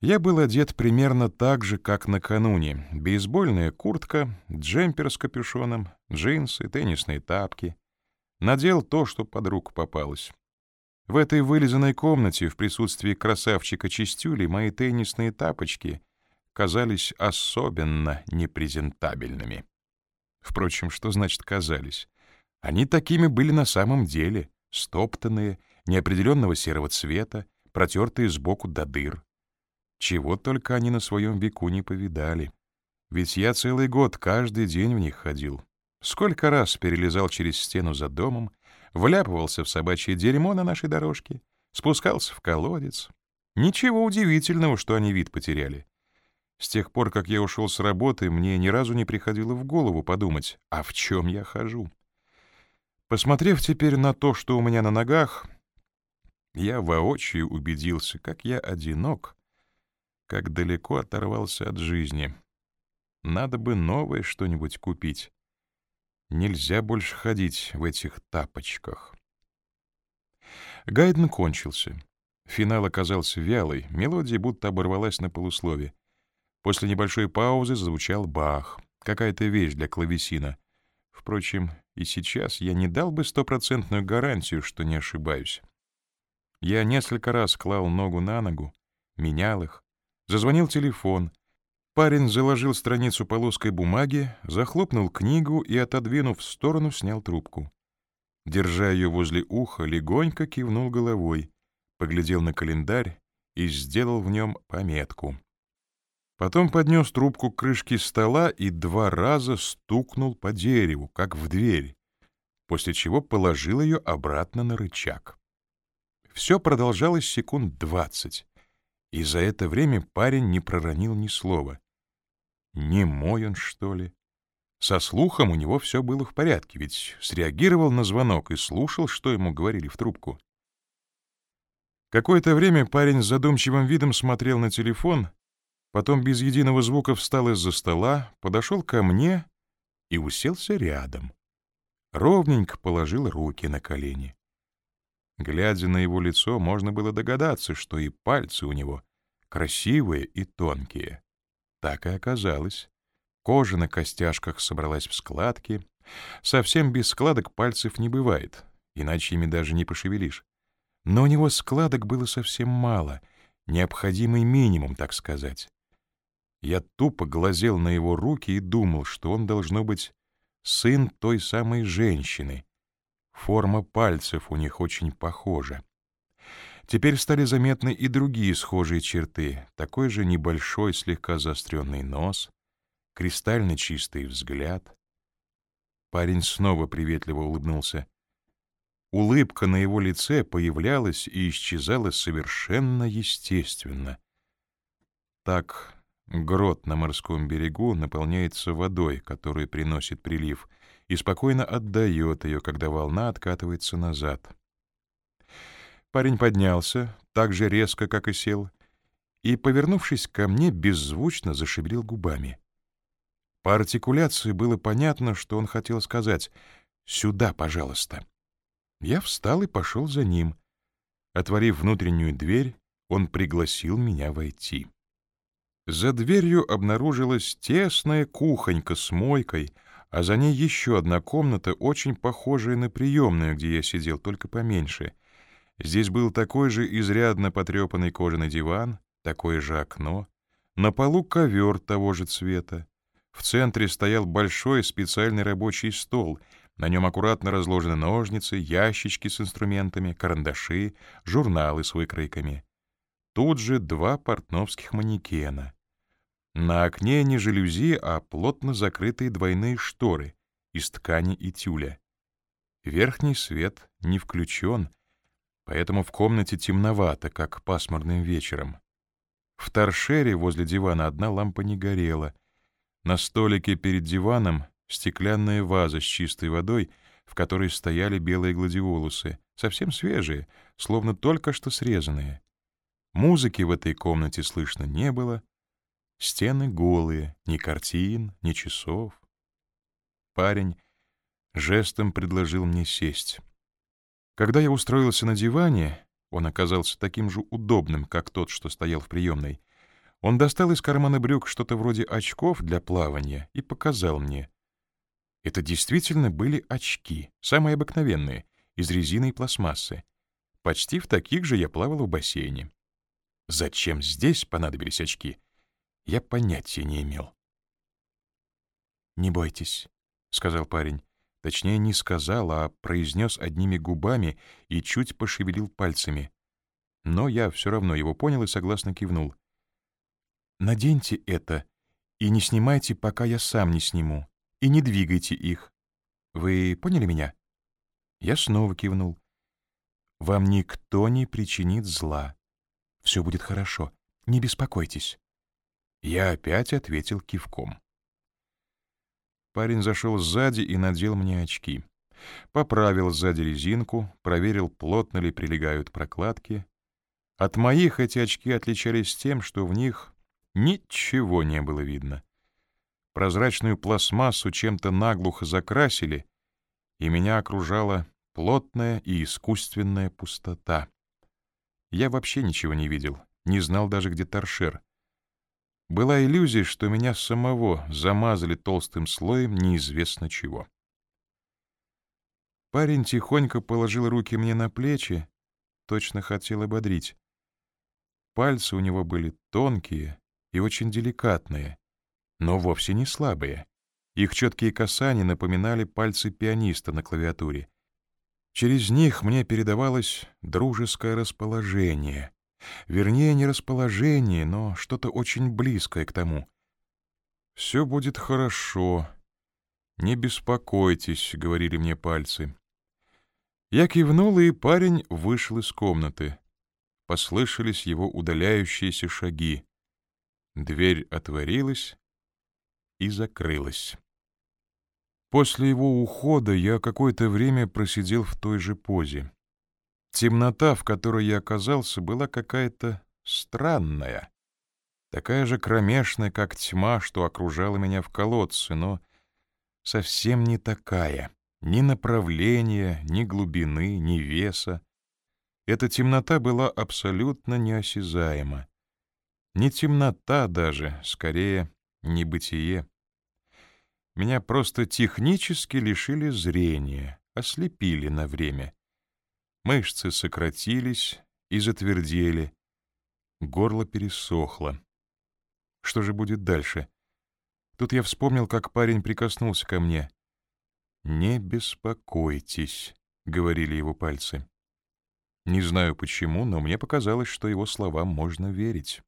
Я был одет примерно так же, как накануне. Бейсбольная куртка, джемпер с капюшоном, джинсы, теннисные тапки. Надел то, что под руку попалось. В этой вылизанной комнате в присутствии красавчика Чистюли мои теннисные тапочки казались особенно непрезентабельными. Впрочем, что значит «казались»? Они такими были на самом деле, стоптанные, неопределенного серого цвета, протертые сбоку до дыр. Чего только они на своем веку не повидали. Ведь я целый год каждый день в них ходил. Сколько раз перелезал через стену за домом, вляпывался в собачье дерьмо на нашей дорожке, спускался в колодец. Ничего удивительного, что они вид потеряли. С тех пор, как я ушел с работы, мне ни разу не приходило в голову подумать, а в чем я хожу. Посмотрев теперь на то, что у меня на ногах, я воочию убедился, как я одинок как далеко оторвался от жизни. Надо бы новое что-нибудь купить. Нельзя больше ходить в этих тапочках. Гайден кончился. Финал оказался вялый, мелодия будто оборвалась на полуслове. После небольшой паузы зазвучал бах, какая-то вещь для клавесина. Впрочем, и сейчас я не дал бы стопроцентную гарантию, что не ошибаюсь. Я несколько раз клал ногу на ногу, менял их, Зазвонил телефон. Парень заложил страницу полоской бумаги, захлопнул книгу и, отодвинув в сторону, снял трубку. Держа ее возле уха, легонько кивнул головой, поглядел на календарь и сделал в нем пометку. Потом поднес трубку к крышке стола и два раза стукнул по дереву, как в дверь, после чего положил ее обратно на рычаг. Все продолжалось секунд двадцать. И за это время парень не проронил ни слова. Не мой он, что ли? Со слухом у него все было в порядке, ведь среагировал на звонок и слушал, что ему говорили в трубку. Какое-то время парень с задумчивым видом смотрел на телефон, потом без единого звука встал из-за стола, подошел ко мне и уселся рядом. Ровненько положил руки на колени. Глядя на его лицо, можно было догадаться, что и пальцы у него красивые и тонкие. Так и оказалось. Кожа на костяшках собралась в складки. Совсем без складок пальцев не бывает, иначе ими даже не пошевелишь. Но у него складок было совсем мало, необходимый минимум, так сказать. Я тупо глазел на его руки и думал, что он должно быть сын той самой женщины, Форма пальцев у них очень похожа. Теперь стали заметны и другие схожие черты. Такой же небольшой, слегка заостренный нос, кристально чистый взгляд. Парень снова приветливо улыбнулся. Улыбка на его лице появлялась и исчезала совершенно естественно. Так грот на морском берегу наполняется водой, которую приносит прилив, и спокойно отдает ее, когда волна откатывается назад. Парень поднялся, так же резко, как и сел, и, повернувшись ко мне, беззвучно зашевелил губами. По артикуляции было понятно, что он хотел сказать «Сюда, пожалуйста». Я встал и пошел за ним. Отворив внутреннюю дверь, он пригласил меня войти. За дверью обнаружилась тесная кухонька с мойкой — а за ней еще одна комната, очень похожая на приемную, где я сидел, только поменьше. Здесь был такой же изрядно потрепанный кожаный диван, такое же окно, на полу ковер того же цвета. В центре стоял большой специальный рабочий стол, на нем аккуратно разложены ножницы, ящички с инструментами, карандаши, журналы с выкройками. Тут же два портновских манекена — на окне не жалюзи, а плотно закрытые двойные шторы из ткани и тюля. Верхний свет не включен, поэтому в комнате темновато, как пасмурным вечером. В торшере возле дивана одна лампа не горела. На столике перед диваном стеклянная ваза с чистой водой, в которой стояли белые гладиолусы, совсем свежие, словно только что срезанные. Музыки в этой комнате слышно не было, Стены голые, ни картин, ни часов. Парень жестом предложил мне сесть. Когда я устроился на диване, он оказался таким же удобным, как тот, что стоял в приемной, Он достал из кармана брюк что-то вроде очков для плавания и показал мне. Это действительно были очки, самые обыкновенные, из резины и пластмассы. Почти в таких же я плавал в бассейне. Зачем здесь понадобились очки, я понятия не имел. «Не бойтесь», — сказал парень. Точнее, не сказал, а произнес одними губами и чуть пошевелил пальцами. Но я все равно его понял и согласно кивнул. «Наденьте это и не снимайте, пока я сам не сниму, и не двигайте их. Вы поняли меня?» Я снова кивнул. «Вам никто не причинит зла. Все будет хорошо, не беспокойтесь». Я опять ответил кивком. Парень зашел сзади и надел мне очки. Поправил сзади резинку, проверил, плотно ли прилегают прокладки. От моих эти очки отличались тем, что в них ничего не было видно. Прозрачную пластмассу чем-то наглухо закрасили, и меня окружала плотная и искусственная пустота. Я вообще ничего не видел, не знал даже, где торшер. Была иллюзия, что меня самого замазали толстым слоем неизвестно чего. Парень тихонько положил руки мне на плечи, точно хотел ободрить. Пальцы у него были тонкие и очень деликатные, но вовсе не слабые. Их четкие касания напоминали пальцы пианиста на клавиатуре. Через них мне передавалось дружеское расположение, Вернее, не расположение, но что-то очень близкое к тому. «Все будет хорошо. Не беспокойтесь», — говорили мне пальцы. Я кивнул, и парень вышел из комнаты. Послышались его удаляющиеся шаги. Дверь отворилась и закрылась. После его ухода я какое-то время просидел в той же позе. Темнота, в которой я оказался, была какая-то странная. Такая же кромешная, как тьма, что окружала меня в колодце, но совсем не такая. Ни направления, ни глубины, ни веса. Эта темнота была абсолютно неосязаема. Не темнота даже, скорее, небытие. Меня просто технически лишили зрения, ослепили на время. Мышцы сократились и затвердели. Горло пересохло. Что же будет дальше? Тут я вспомнил, как парень прикоснулся ко мне. «Не беспокойтесь», — говорили его пальцы. Не знаю почему, но мне показалось, что его словам можно верить.